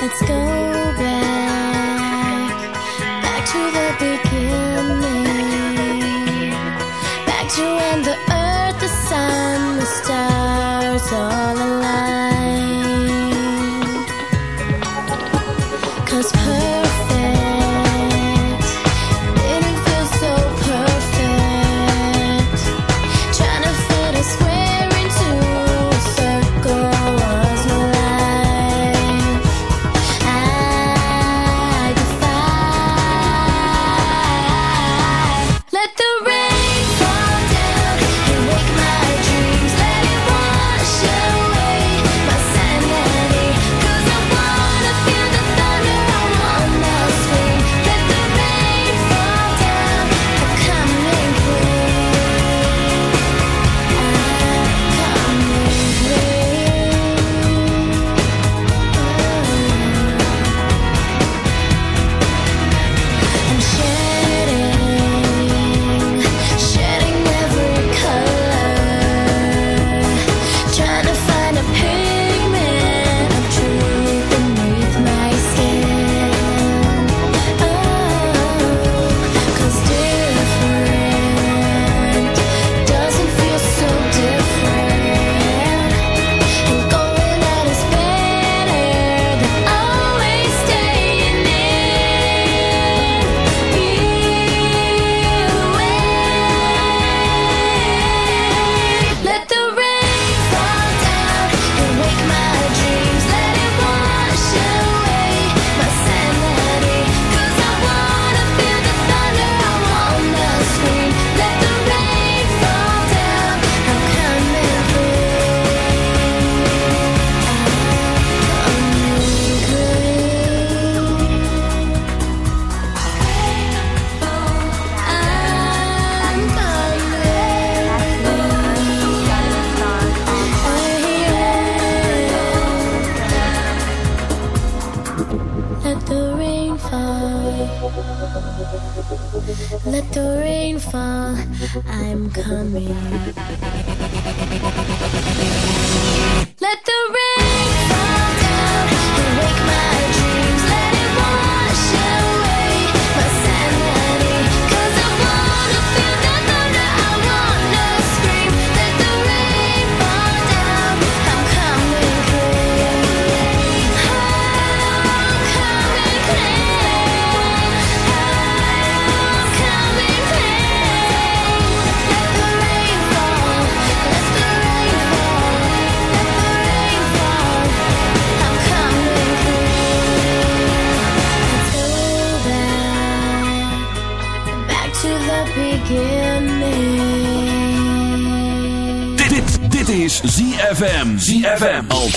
Let's go.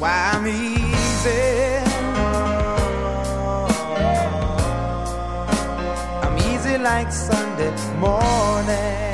why I'm easy. I'm easy like Sunday morning.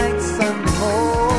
nights and more.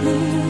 smooth.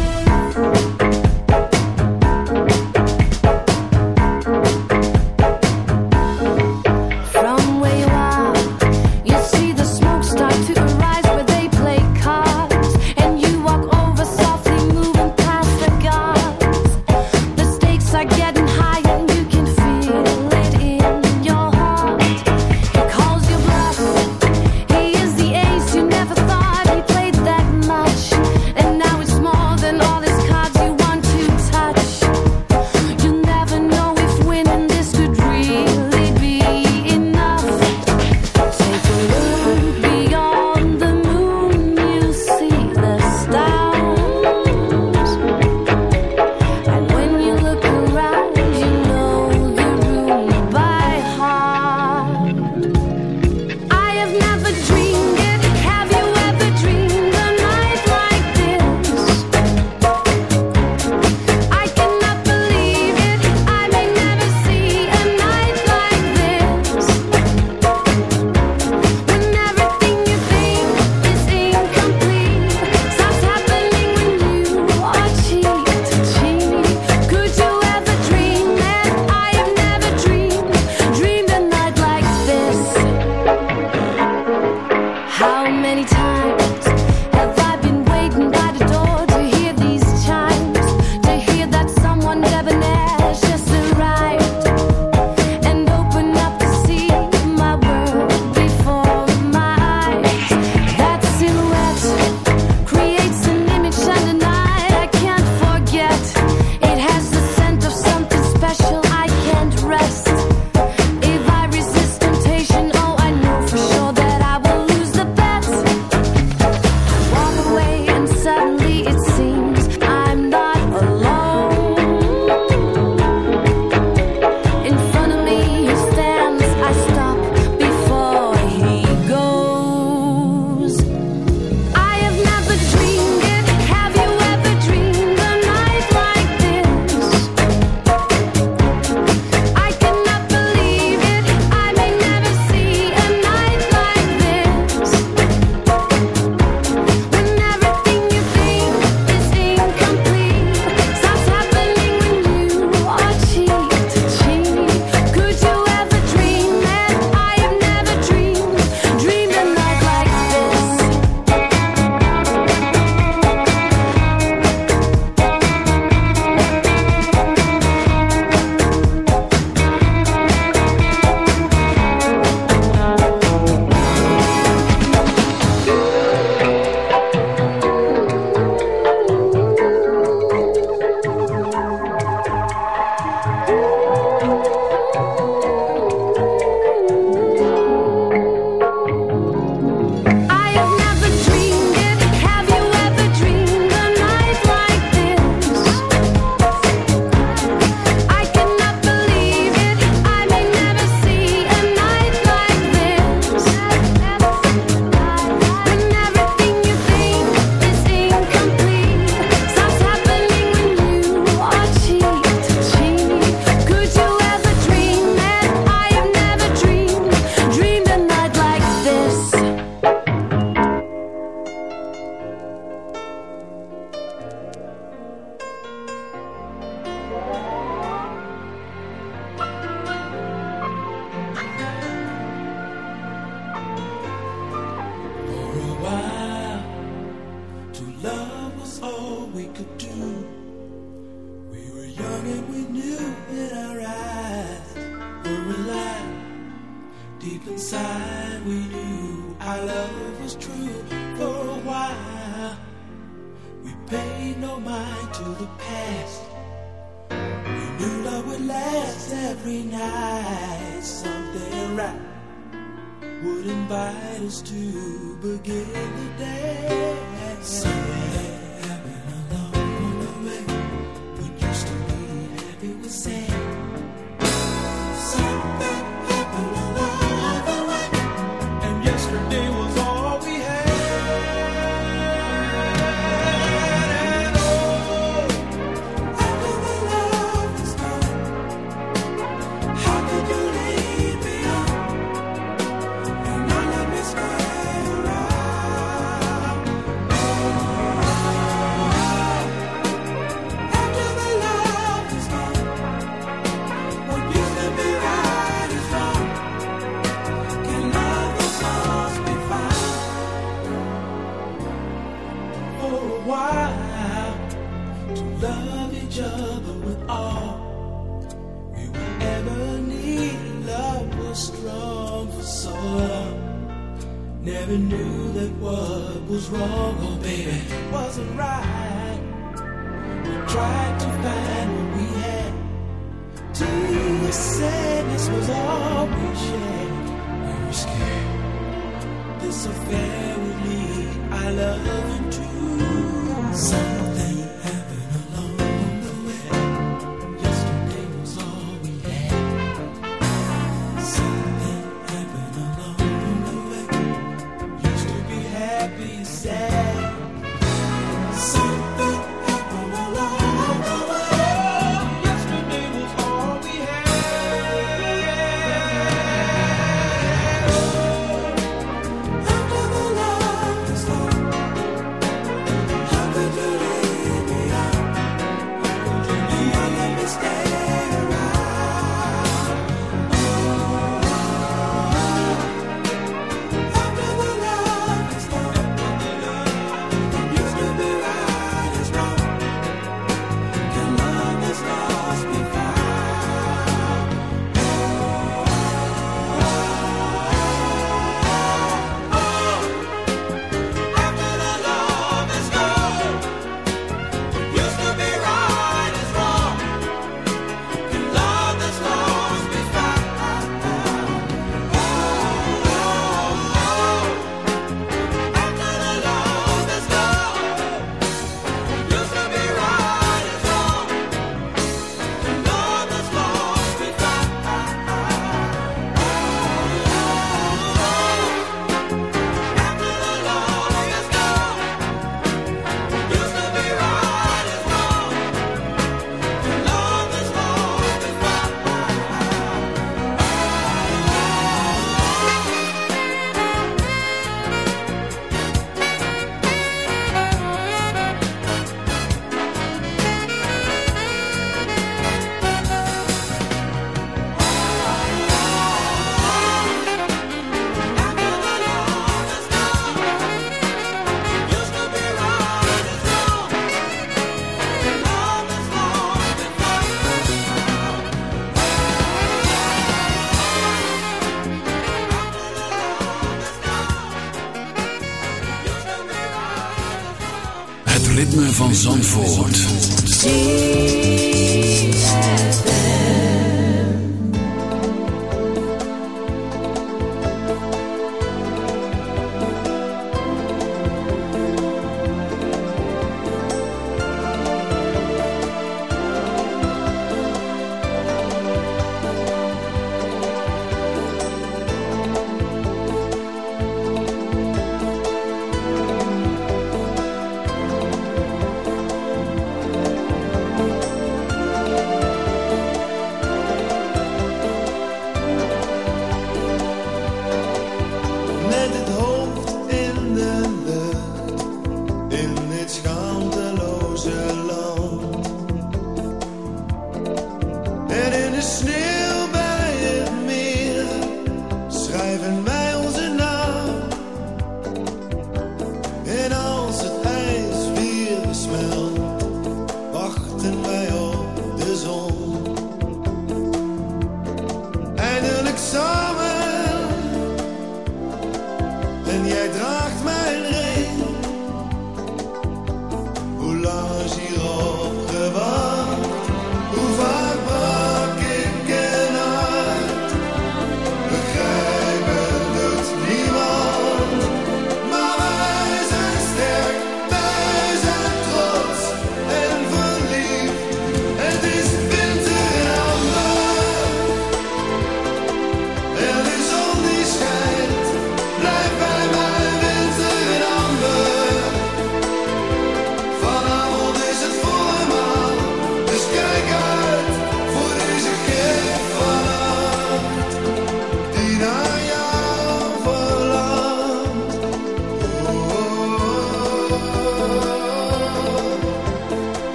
En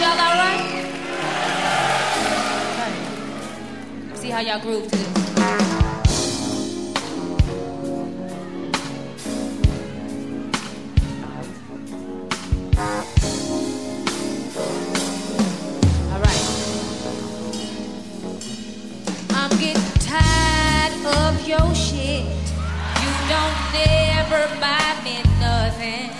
y'all all right? Okay. See how y'all groove to this. of your shit. You don't never buy me nothing.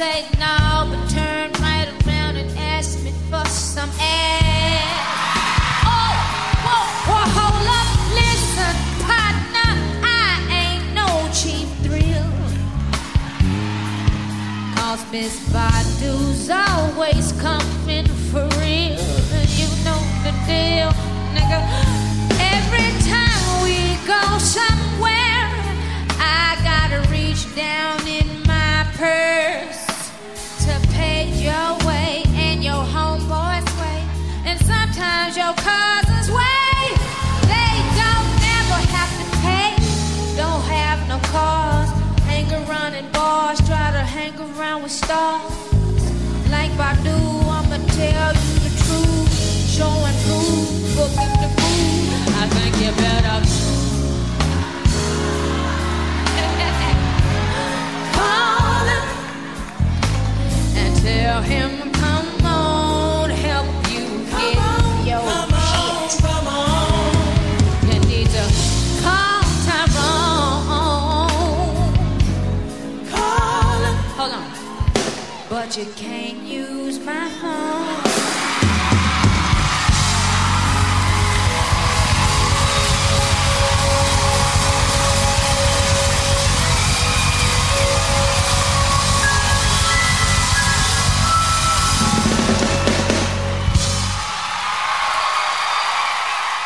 say no, but turned right around and asked me for some ass. Oh, whoa, whoa, hold up, listen, partner, I ain't no cheap thrill. Cause Miss Badu's always coming for real. You know the deal, nigga. Every time we go somewhere, I gotta reach down Sometimes your cousins way they don't never have to pay. Don't have no cars, hang around in bars, try to hang around with stars. Like I do, I'ma tell you the truth. Showing proof prove, forget the food. I think you better. Call him and tell him But you can't use my phone.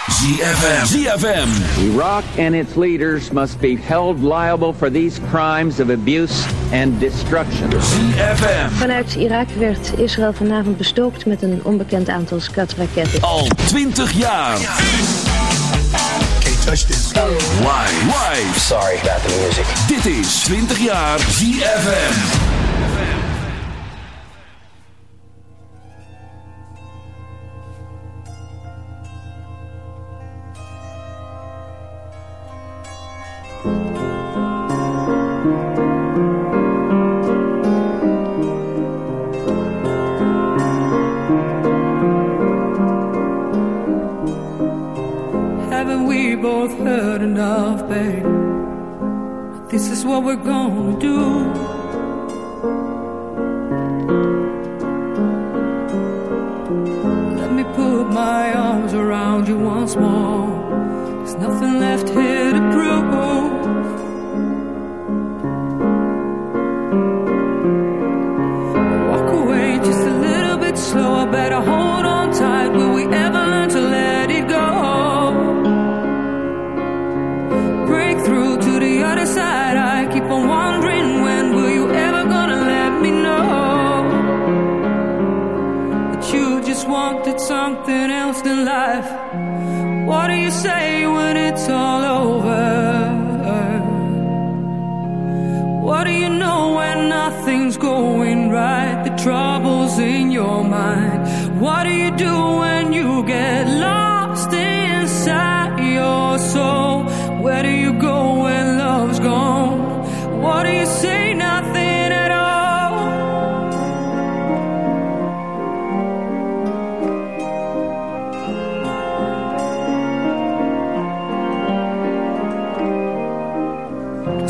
ZFM. ZFM. Iraq and its leaders must be held liable for these crimes of abuse and destruction. ZFM. Vanuit Irak werd Israël vanavond bestookt met een onbekend aantal skatraketten. Al 20 jaar. Can't touch this. Live. Live. Sorry about the music. Dit is 20 jaar ZFM.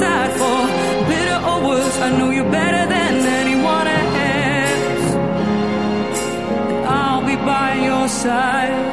Side for bitter or worse. I know you better than anyone else. And I'll be by your side.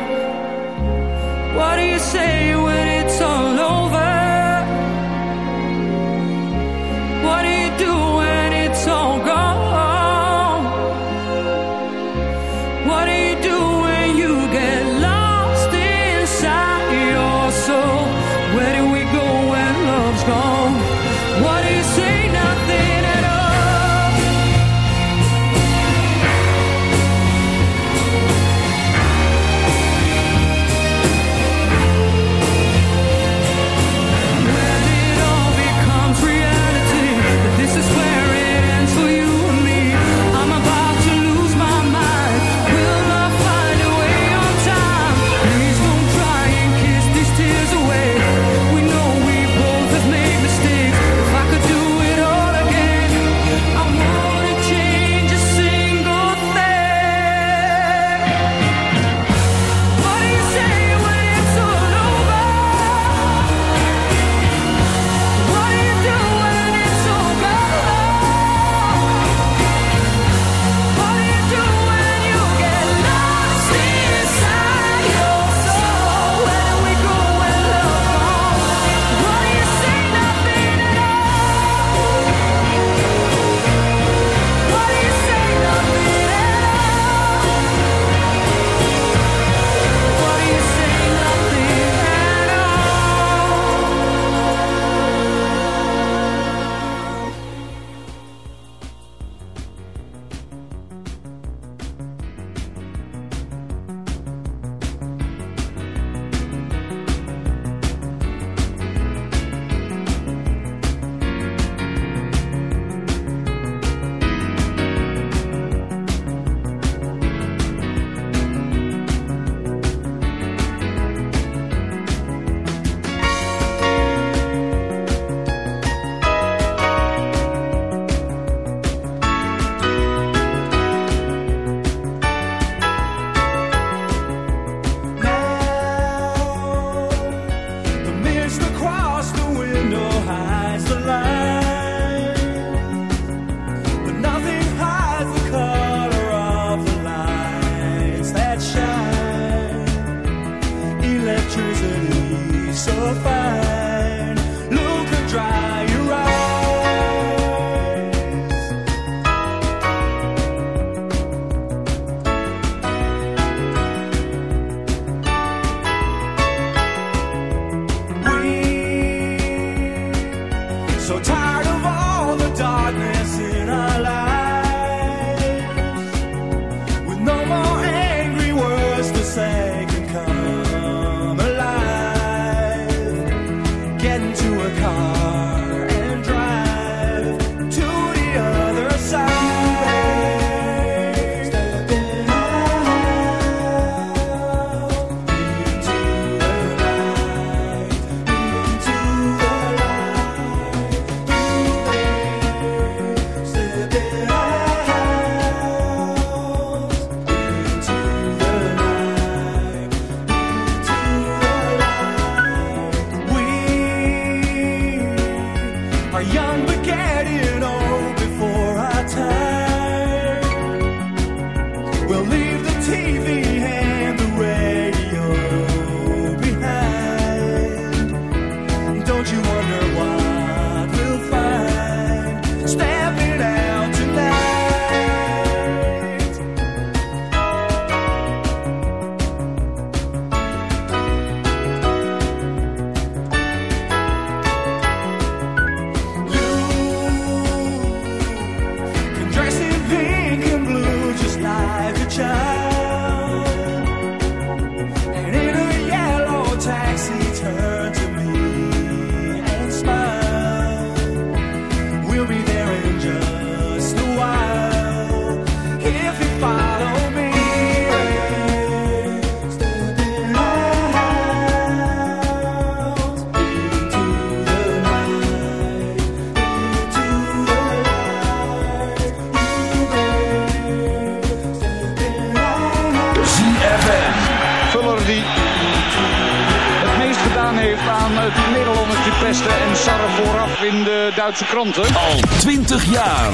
Duitse kranten. Al 20 jaar.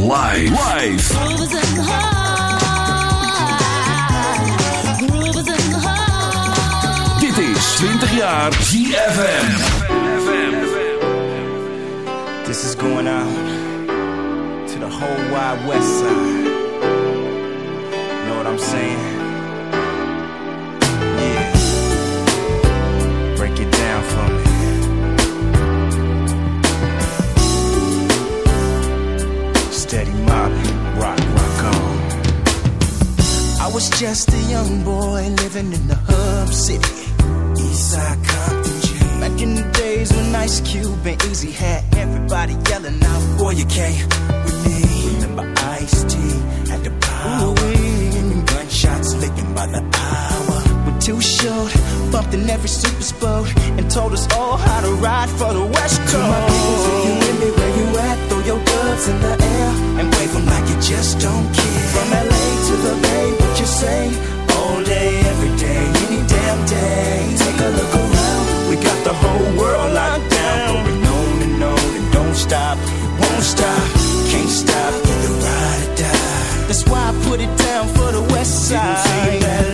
Live. Live. Dit is 20 jaar ZFM. This is going out to the whole wide west side. Know what I'm saying? Was just a young boy living in the hub city. Eastside Compton G. Back in the days when Ice Cube and Eazy had everybody yelling out, Boy, you can't with me. Remember Ice T had the power. And gunshots licking by the hour. We're too short, bumped in every super boat, and told us all how to ride for the West Coast. Gloves in the air and wave them like you just don't care. From LA to the Bay, what you say? All day, every day, any damn day. Take a look around, we got the whole world locked down. Going on and on and don't stop, won't stop, can't stop, either ride or die. That's why I put it down for the West Side.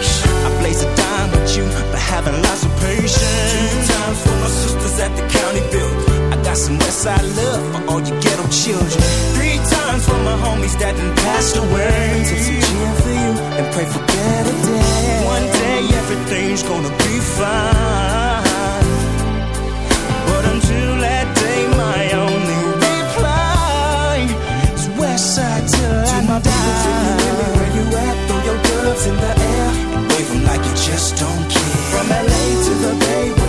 Some Westside love for all you ghetto children. Three times for my homies that done passed away. Take some gin for you and pray for better days. One day everything's gonna be fine. But until that day, my only reply is Westside till I my die. If you with me where you at, throw your gloves in the air and wave like you just don't care. From LA to the Bay,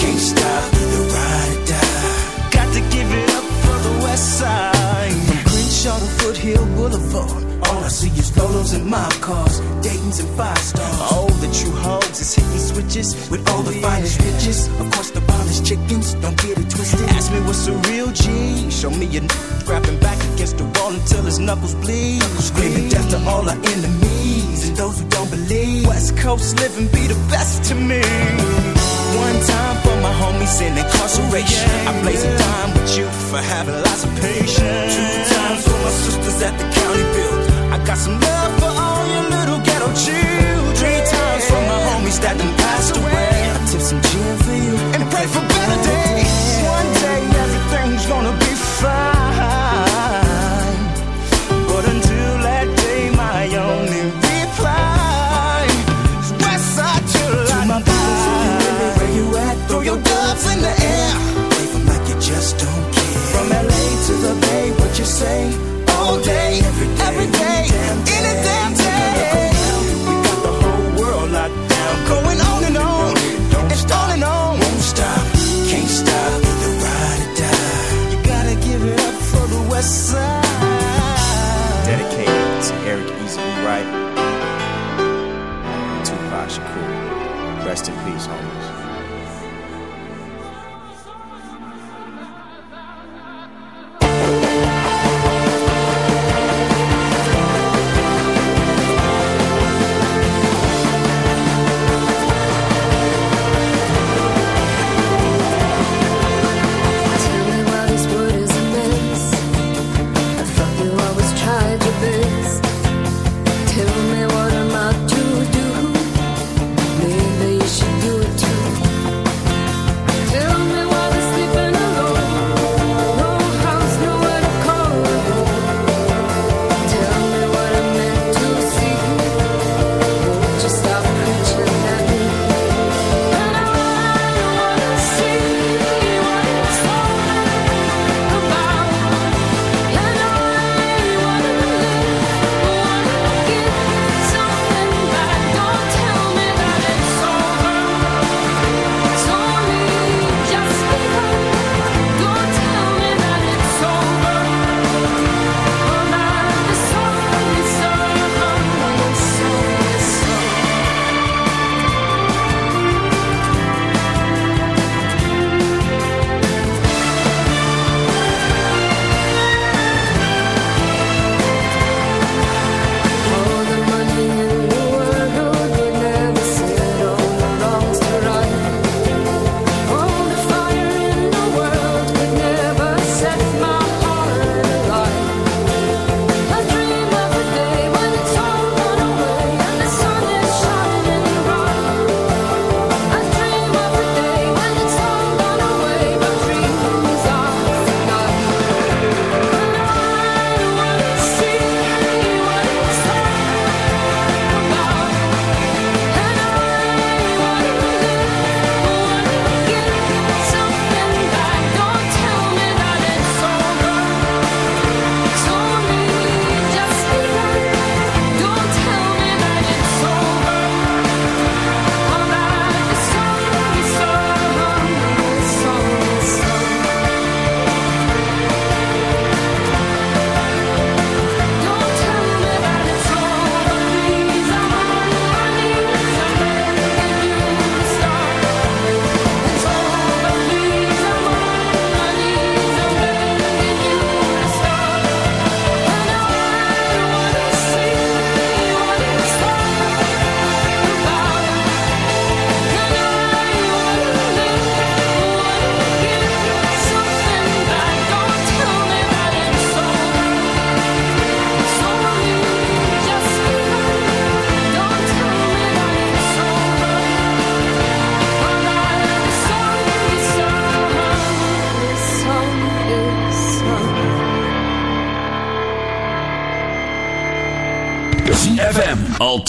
can't stop. either ride or die. Got to give it up for the west side. From Crenshaw to Foothill Boulevard. All I see is Lolos and mob cars, Dayton's and five stars. All the true hoes is hitting switches with all the finest bitches. Of course, the finest chickens, don't get it twisted. Ask me what's a real G. Show me a n- grabbing back against the wall until his knuckles bleed. Screaming death to all our enemies and those who don't believe. West Coast living be the best to me. One time for my homies in incarceration. I blaze a dime with you for having lots of patience. Two times for my sisters at the county build. I got some love for all your little ghetto children. Three times for my homies that done passed away. I tip some gin for you and pray for better days. Say? All day,